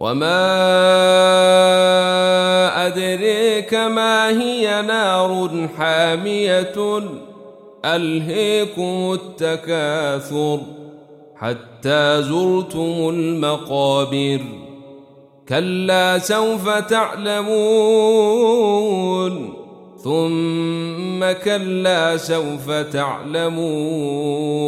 وما أدريك ما هي نار حامية ألهيكم التكاثر حتى زرتم المقابر كلا سوف تعلمون ثم كلا سوف تعلمون